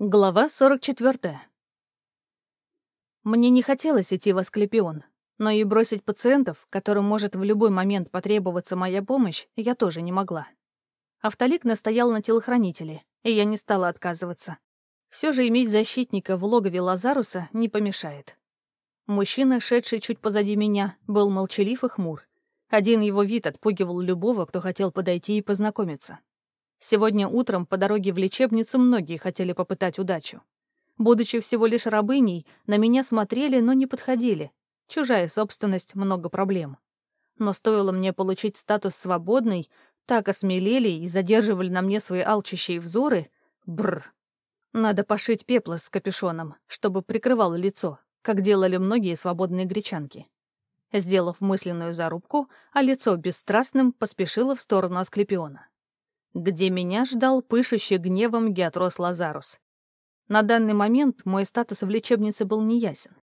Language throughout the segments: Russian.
Глава 44. Мне не хотелось идти в Асклепион, но и бросить пациентов, которым может в любой момент потребоваться моя помощь, я тоже не могла. Автолик настоял на телохранителе, и я не стала отказываться. Все же иметь защитника в логове Лазаруса не помешает. Мужчина, шедший чуть позади меня, был молчалив и хмур. Один его вид отпугивал любого, кто хотел подойти и познакомиться. Сегодня утром по дороге в лечебницу многие хотели попытать удачу. Будучи всего лишь рабыней, на меня смотрели, но не подходили. Чужая собственность — много проблем. Но стоило мне получить статус свободной, так осмелели и задерживали на мне свои алчущие взоры. Бррр. Надо пошить пепла с капюшоном, чтобы прикрывало лицо, как делали многие свободные гречанки. Сделав мысленную зарубку, а лицо бесстрастным поспешило в сторону Асклепиона где меня ждал пышущий гневом Геатрос Лазарус. На данный момент мой статус в лечебнице был неясен.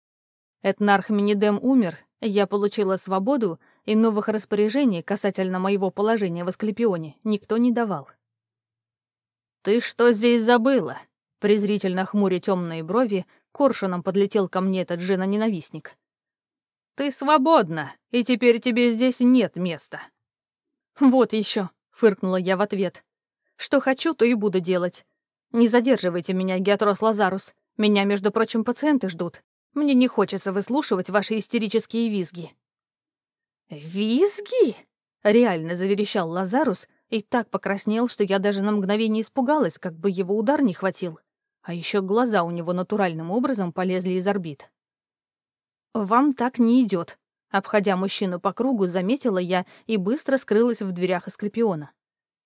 Этнарх Минидем умер, я получила свободу, и новых распоряжений касательно моего положения в Асклепионе никто не давал. «Ты что здесь забыла?» Презрительно хмуря темные брови, коршуном подлетел ко мне этот жена-ненавистник. «Ты свободна, и теперь тебе здесь нет места». «Вот еще», фыркнула я в ответ. «Что хочу, то и буду делать. Не задерживайте меня, Геатрос Лазарус. Меня, между прочим, пациенты ждут. Мне не хочется выслушивать ваши истерические визги». «Визги?» — реально заверещал Лазарус и так покраснел, что я даже на мгновение испугалась, как бы его удар не хватил. А еще глаза у него натуральным образом полезли из орбит. «Вам так не идет, Обходя мужчину по кругу, заметила я и быстро скрылась в дверях Аскlepиона.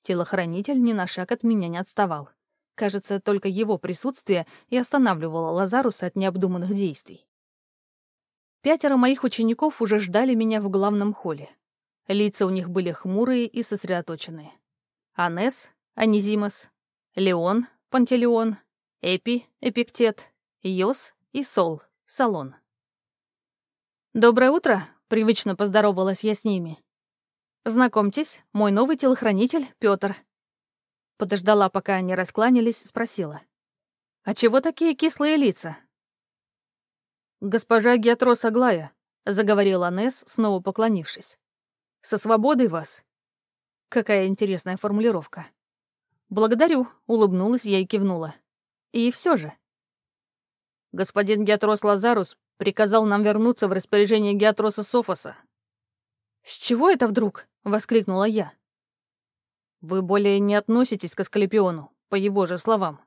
Телохранитель ни на шаг от меня не отставал. Кажется, только его присутствие и останавливало Лазаруса от необдуманных действий. Пятеро моих учеников уже ждали меня в главном холле. Лица у них были хмурые и сосредоточенные. Анес, Анизимос, Леон, Пантелеон, Эпи, Эпиктет, Йос и Сол, Салон. «Доброе утро!» Привычно поздоровалась я с ними. «Знакомьтесь, мой новый телохранитель Пётр». Подождала, пока они раскланялись, спросила. «А чего такие кислые лица?» «Госпожа Геатрос Аглая», — заговорила Несс, снова поклонившись. «Со свободой вас». Какая интересная формулировка. «Благодарю», — улыбнулась я и кивнула. «И все же». Господин Геатрос Лазарус приказал нам вернуться в распоряжение Геатроса Софоса. «С чего это вдруг?» — воскликнула я. «Вы более не относитесь к Аскалипиону, по его же словам».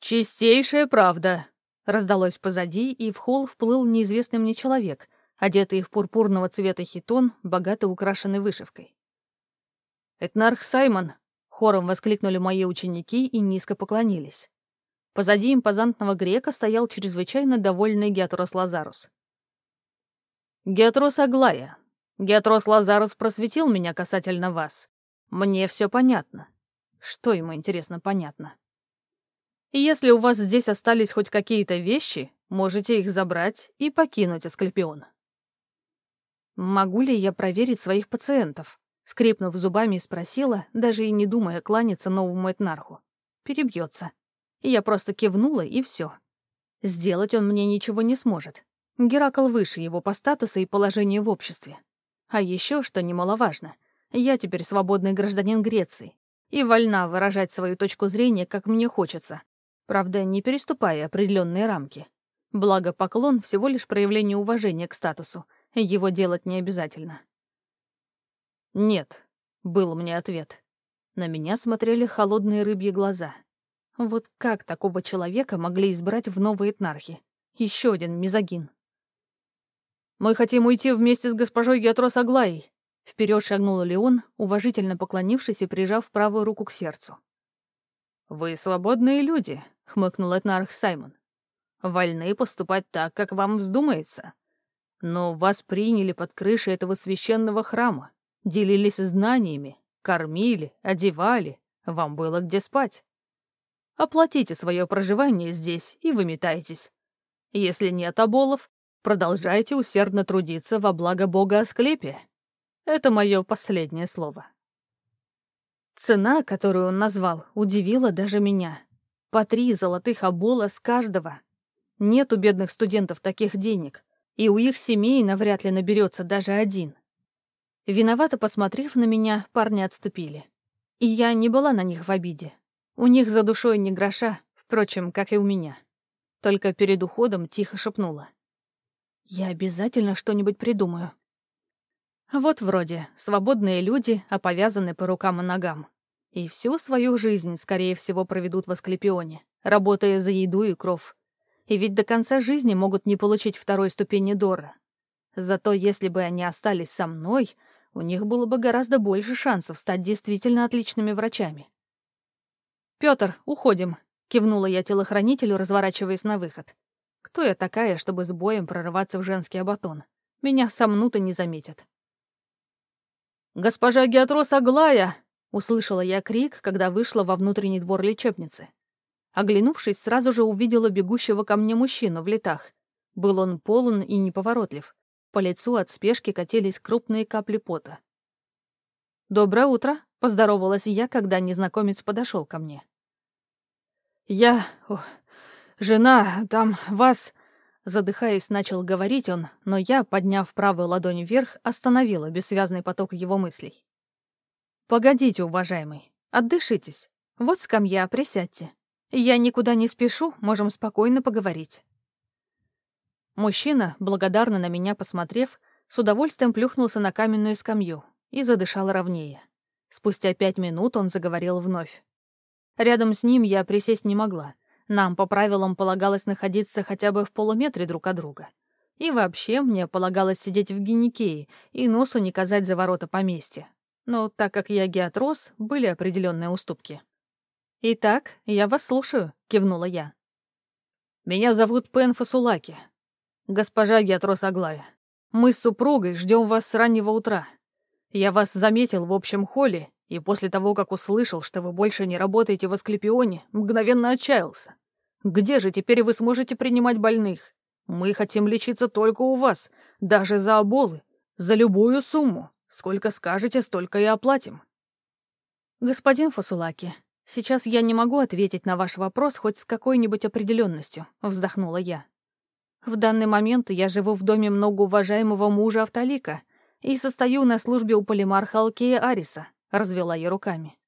«Чистейшая правда», — раздалось позади, и в холл вплыл неизвестный мне человек, одетый в пурпурного цвета хитон, богато украшенный вышивкой. «Этнарх Саймон», — хором воскликнули мои ученики и низко поклонились. Позади импозантного грека стоял чрезвычайно довольный Геатрос Лазарус. «Геатрос Аглая, Геатрос Лазарус просветил меня касательно вас. Мне все понятно. Что ему, интересно, понятно? Если у вас здесь остались хоть какие-то вещи, можете их забрать и покинуть Асклепион». «Могу ли я проверить своих пациентов?» Скрипнув зубами, спросила, даже и не думая кланяться новому этнарху. Перебьется я просто кивнула, и все. Сделать он мне ничего не сможет. Геракл выше его по статусу и положению в обществе. А еще, что немаловажно, я теперь свободный гражданин Греции и вольна выражать свою точку зрения, как мне хочется, правда, не переступая определенные рамки. Благо, поклон — всего лишь проявление уважения к статусу, его делать не обязательно. «Нет», — был мне ответ. На меня смотрели холодные рыбьи глаза — вот как такого человека могли избрать в новые этнархи? Еще один мизогин. «Мы хотим уйти вместе с госпожой Геатрос Аглаей», — вперед шагнул Леон, уважительно поклонившись и прижав правую руку к сердцу. «Вы свободные люди», — хмыкнул этнарх Саймон. «Вольны поступать так, как вам вздумается. Но вас приняли под крышей этого священного храма, делились знаниями, кормили, одевали, вам было где спать. Оплатите свое проживание здесь и выметайтесь. Если нет оболов, продолжайте усердно трудиться во благо бога Асклепия. Это мое последнее слово. Цена, которую он назвал, удивила даже меня. По три золотых обола с каждого. Нет у бедных студентов таких денег, и у их семей навряд ли наберется даже один. Виновато посмотрев на меня, парни отступили. И я не была на них в обиде. У них за душой не гроша, впрочем, как и у меня. Только перед уходом тихо шепнула. «Я обязательно что-нибудь придумаю». Вот вроде свободные люди, оповязаны по рукам и ногам. И всю свою жизнь, скорее всего, проведут в Асклепионе, работая за еду и кров. И ведь до конца жизни могут не получить второй ступени Дора. Зато если бы они остались со мной, у них было бы гораздо больше шансов стать действительно отличными врачами. «Пётр, уходим», — кивнула я телохранителю, разворачиваясь на выход. «Кто я такая, чтобы с боем прорываться в женский абатон? Меня сомнут не заметят». «Госпожа Геатрос Аглая!» — услышала я крик, когда вышла во внутренний двор лечебницы. Оглянувшись, сразу же увидела бегущего ко мне мужчину в летах. Был он полон и неповоротлив. По лицу от спешки катились крупные капли пота. «Доброе утро», — поздоровалась я, когда незнакомец подошел ко мне. «Я... О, жена, там вас...» Задыхаясь, начал говорить он, но я, подняв правую ладонь вверх, остановила бессвязный поток его мыслей. «Погодите, уважаемый, отдышитесь. Вот скамья, присядьте. Я никуда не спешу, можем спокойно поговорить». Мужчина, благодарно на меня посмотрев, с удовольствием плюхнулся на каменную скамью и задышал ровнее. Спустя пять минут он заговорил вновь. Рядом с ним я присесть не могла — нам по правилам полагалось находиться хотя бы в полуметре друг от друга. И вообще мне полагалось сидеть в геникее и носу не казать за ворота поместья. Но так как я геатрос, были определенные уступки. «Итак, я вас слушаю», — кивнула я. «Меня зовут Пен Фасулаки. Госпожа Геатрос Аглая, мы с супругой ждем вас с раннего утра. Я вас заметил в общем холле и после того, как услышал, что вы больше не работаете в Асклепионе, мгновенно отчаялся. Где же теперь вы сможете принимать больных? Мы хотим лечиться только у вас, даже за оболы, за любую сумму. Сколько скажете, столько и оплатим. Господин Фасулаки, сейчас я не могу ответить на ваш вопрос хоть с какой-нибудь определенностью, вздохнула я. В данный момент я живу в доме многоуважаемого мужа Автолика и состою на службе у полимарха Алкея Ариса, — развела я руками.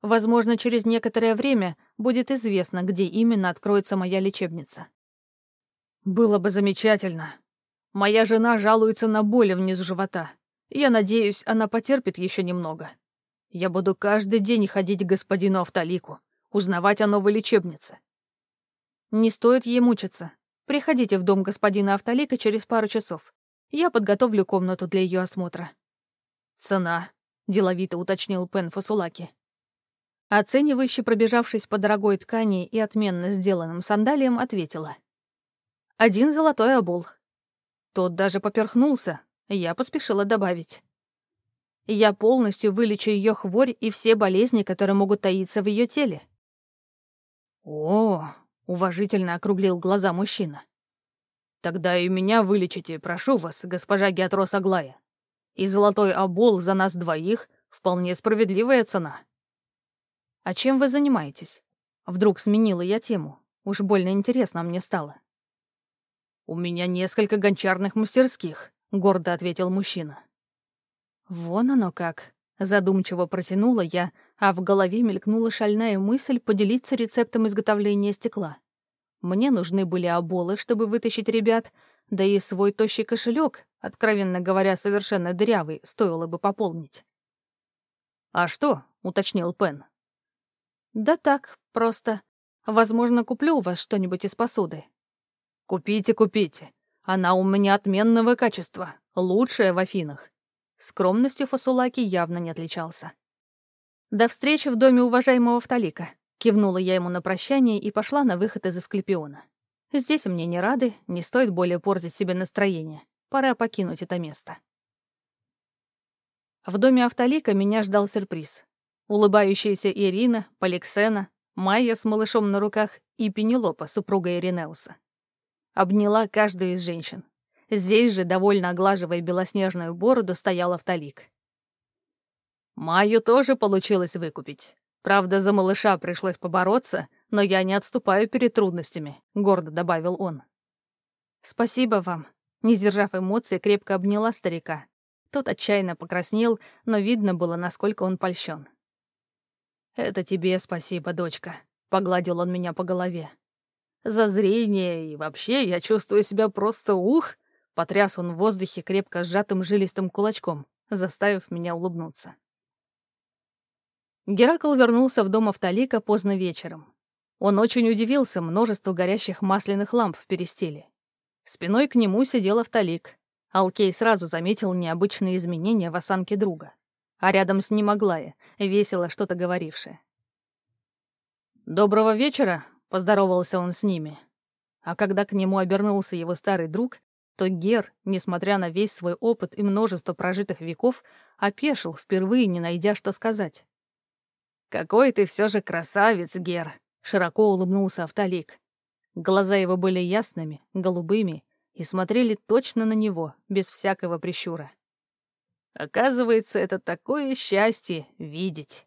«Возможно, через некоторое время будет известно, где именно откроется моя лечебница». «Было бы замечательно. Моя жена жалуется на боли внизу живота. Я надеюсь, она потерпит еще немного. Я буду каждый день ходить к господину Автолику, узнавать о новой лечебнице». «Не стоит ей мучиться. Приходите в дом господина Автолика через пару часов. Я подготовлю комнату для ее осмотра». «Цена?» — деловито уточнил Пен Фасулаки. Оценивающе пробежавшись по дорогой ткани и отменно сделанным сандалиям, ответила. «Один золотой обул». Тот даже поперхнулся, я поспешила добавить. «Я полностью вылечу ее хворь и все болезни, которые могут таиться в ее теле». «О!» — уважительно округлил глаза мужчина. «Тогда и меня вылечите, прошу вас, госпожа Геатрос Аглая и золотой обол за нас двоих — вполне справедливая цена. «А чем вы занимаетесь?» Вдруг сменила я тему. Уж больно интересно мне стало. «У меня несколько гончарных мастерских», — гордо ответил мужчина. «Вон оно как», — задумчиво протянула я, а в голове мелькнула шальная мысль поделиться рецептом изготовления стекла. Мне нужны были оболы, чтобы вытащить ребят, да и свой тощий кошелек, откровенно говоря, совершенно дырявый, стоило бы пополнить. «А что?» — уточнил Пен. «Да так, просто. Возможно, куплю у вас что-нибудь из посуды». «Купите, купите. Она у меня отменного качества, лучшая в Афинах». Скромностью Фасулаки явно не отличался. «До встречи в доме уважаемого Вталика», — кивнула я ему на прощание и пошла на выход из Асклепиона. Здесь мне не рады, не стоит более портить себе настроение. Пора покинуть это место. В доме Автолика меня ждал сюрприз. Улыбающаяся Ирина, Поликсена, Майя с малышом на руках и Пенелопа, супруга Иринеуса. Обняла каждую из женщин. Здесь же, довольно оглаживая белоснежную бороду, стоял Автолик. Майю тоже получилось выкупить. Правда, за малыша пришлось побороться, но я не отступаю перед трудностями», — гордо добавил он. «Спасибо вам», — не сдержав эмоций, крепко обняла старика. Тот отчаянно покраснел, но видно было, насколько он польщен. «Это тебе спасибо, дочка», — погладил он меня по голове. «За зрение и вообще я чувствую себя просто ух!» Потряс он в воздухе крепко сжатым жилистым кулачком, заставив меня улыбнуться. Геракл вернулся в дом Автолика поздно вечером. Он очень удивился множеству горящих масляных ламп в перестиле. Спиной к нему сидел Автолик. Алкей сразу заметил необычные изменения в осанке друга. А рядом с ним Аглая, весело что-то говорившая. «Доброго вечера», — поздоровался он с ними. А когда к нему обернулся его старый друг, то Гер, несмотря на весь свой опыт и множество прожитых веков, опешил, впервые не найдя, что сказать. «Какой ты все же красавец, Гер!» — широко улыбнулся Автолик. Глаза его были ясными, голубыми и смотрели точно на него, без всякого прищура. «Оказывается, это такое счастье — видеть!»